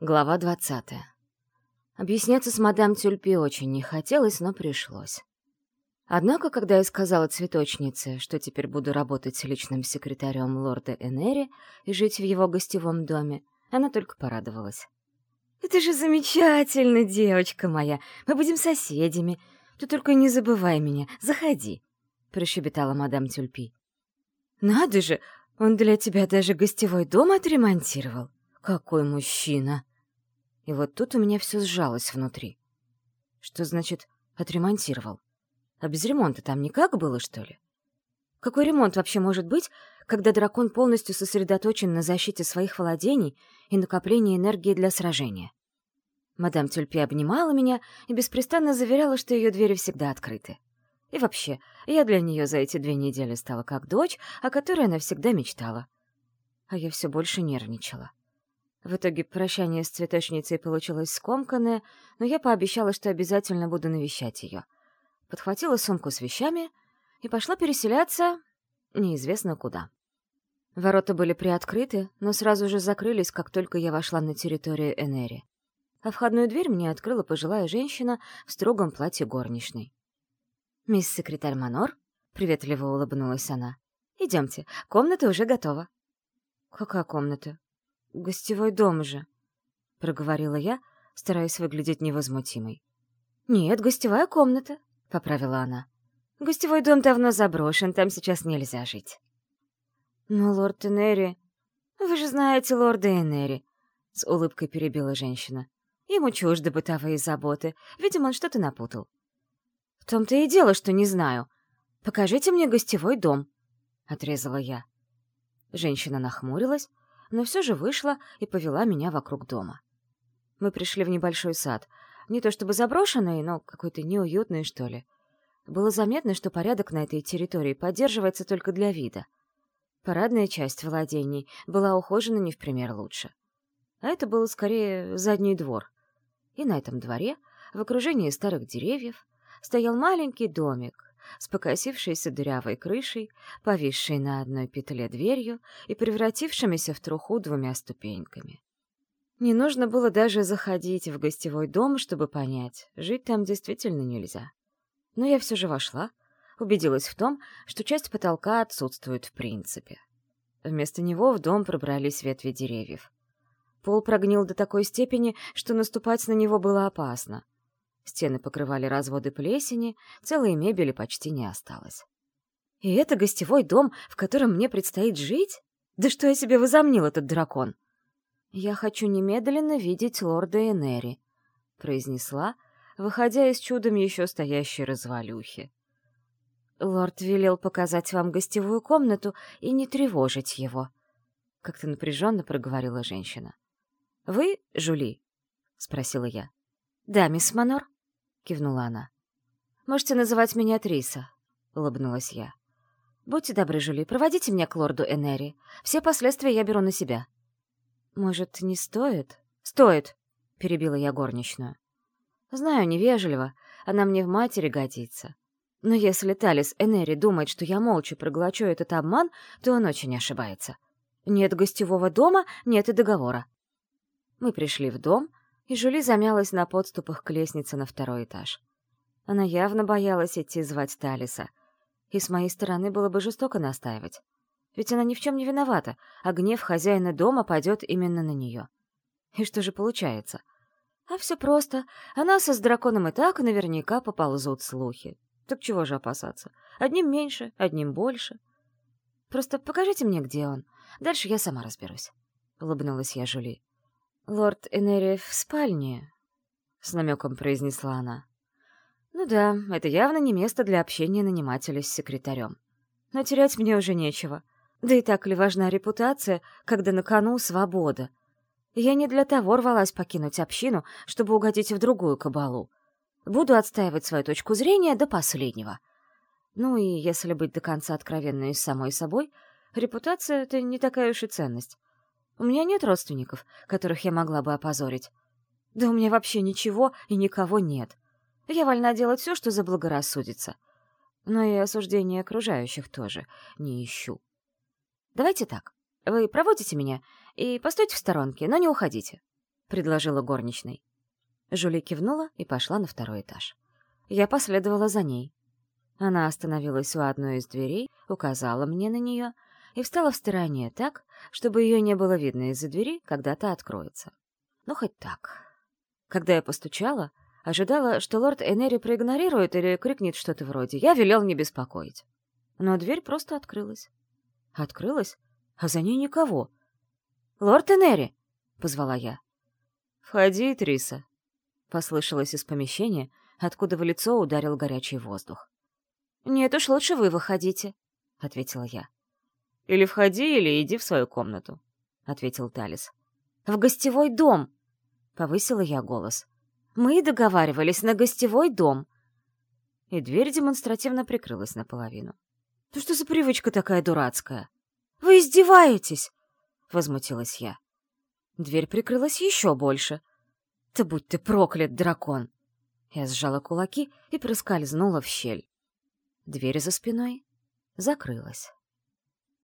Глава двадцатая. Объясняться с мадам Тюльпи очень не хотелось, но пришлось. Однако, когда я сказала цветочнице, что теперь буду работать личным секретарем лорда Энери и жить в его гостевом доме, она только порадовалась. «Это же замечательно, девочка моя! Мы будем соседями. Ты только не забывай меня, заходи!» — прощебетала мадам Тюльпи. «Надо же, он для тебя даже гостевой дом отремонтировал!» Какой мужчина! И вот тут у меня все сжалось внутри. Что значит «отремонтировал»? А без ремонта там никак было, что ли? Какой ремонт вообще может быть, когда дракон полностью сосредоточен на защите своих владений и накоплении энергии для сражения? Мадам Тюльпи обнимала меня и беспрестанно заверяла, что ее двери всегда открыты. И вообще, я для нее за эти две недели стала как дочь, о которой она всегда мечтала. А я все больше нервничала. В итоге прощание с цветочницей получилось скомканное, но я пообещала, что обязательно буду навещать ее. Подхватила сумку с вещами и пошла переселяться неизвестно куда. Ворота были приоткрыты, но сразу же закрылись, как только я вошла на территорию Энери. А входную дверь мне открыла пожилая женщина в строгом платье горничной. «Мисс секретарь Манор?» — приветливо улыбнулась она. «Идемте, комната уже готова». «Какая комната?» «Гостевой дом же», — проговорила я, стараясь выглядеть невозмутимой. «Нет, гостевая комната», — поправила она. «Гостевой дом давно заброшен, там сейчас нельзя жить». «Но лорд Энери...» «Вы же знаете лорда Энери», — с улыбкой перебила женщина. «Ему чужды бытовые заботы. Видимо, он что-то напутал». «В том-то и дело, что не знаю. Покажите мне гостевой дом», — отрезала я. Женщина нахмурилась, но все же вышла и повела меня вокруг дома. Мы пришли в небольшой сад, не то чтобы заброшенный, но какой-то неуютный, что ли. Было заметно, что порядок на этой территории поддерживается только для вида. Парадная часть владений была ухожена не в пример лучше. А это был скорее задний двор. И на этом дворе, в окружении старых деревьев, стоял маленький домик, с покосившейся дырявой крышей, повисшей на одной петле дверью и превратившимися в труху двумя ступеньками. Не нужно было даже заходить в гостевой дом, чтобы понять, жить там действительно нельзя. Но я все же вошла, убедилась в том, что часть потолка отсутствует в принципе. Вместо него в дом пробрались ветви деревьев. Пол прогнил до такой степени, что наступать на него было опасно — Стены покрывали разводы плесени, целой мебели почти не осталось. И это гостевой дом, в котором мне предстоит жить? Да что я себе возомнил, этот дракон? Я хочу немедленно видеть лорда Энери, произнесла, выходя из чудом еще стоящей развалюхи. Лорд велел показать вам гостевую комнату и не тревожить его, как-то напряженно проговорила женщина. Вы, Жули? спросила я. Да, мисс Манор кивнула она. «Можете называть меня Триса», — улыбнулась я. «Будьте добры, Жюли, проводите меня к лорду Энери. Все последствия я беру на себя». «Может, не стоит?» «Стоит», — перебила я горничную. «Знаю, невежливо, она мне в матери годится. Но если Талис Энери думает, что я молча проглочу этот обман, то он очень ошибается. Нет гостевого дома, нет и договора». Мы пришли в дом, и Жули замялась на подступах к лестнице на второй этаж. Она явно боялась идти звать Талиса, и с моей стороны было бы жестоко настаивать. Ведь она ни в чем не виновата, а гнев хозяина дома пойдет именно на нее. И что же получается? А все просто. Она со с драконом и так наверняка поползут слухи. Так чего же опасаться? Одним меньше, одним больше. Просто покажите мне, где он. Дальше я сама разберусь. — улыбнулась я Жули. «Лорд Энери в спальне», — с намеком произнесла она. «Ну да, это явно не место для общения нанимателя с секретарем. Но терять мне уже нечего. Да и так ли важна репутация, когда на кону свобода? Я не для того рвалась покинуть общину, чтобы угодить в другую кабалу. Буду отстаивать свою точку зрения до последнего. Ну и, если быть до конца откровенной с самой собой, репутация — это не такая уж и ценность. У меня нет родственников, которых я могла бы опозорить. Да у меня вообще ничего и никого нет. Я вольна делать все, что заблагорассудится. Но и осуждения окружающих тоже не ищу. Давайте так. Вы проводите меня и постойте в сторонке, но не уходите. — предложила горничной. Жули кивнула и пошла на второй этаж. Я последовала за ней. Она остановилась у одной из дверей, указала мне на нее и встала в стороне так, чтобы ее не было видно из-за двери, когда та откроется. Ну, хоть так. Когда я постучала, ожидала, что лорд Энери проигнорирует или крикнет что-то вроде «Я велел не беспокоить». Но дверь просто открылась. Открылась, а за ней никого. «Лорд Энери!» — позвала я. «Входи, Триса», — послышалось из помещения, откуда в лицо ударил горячий воздух. «Нет уж, лучше вы выходите», — ответила я. «Или входи, или иди в свою комнату», — ответил Талис. «В гостевой дом!» — повысила я голос. «Мы договаривались на гостевой дом!» И дверь демонстративно прикрылась наполовину. «Ну что за привычка такая дурацкая?» «Вы издеваетесь!» — возмутилась я. Дверь прикрылась еще больше. «Да будь ты проклят, дракон!» Я сжала кулаки и проскользнула в щель. Дверь за спиной закрылась.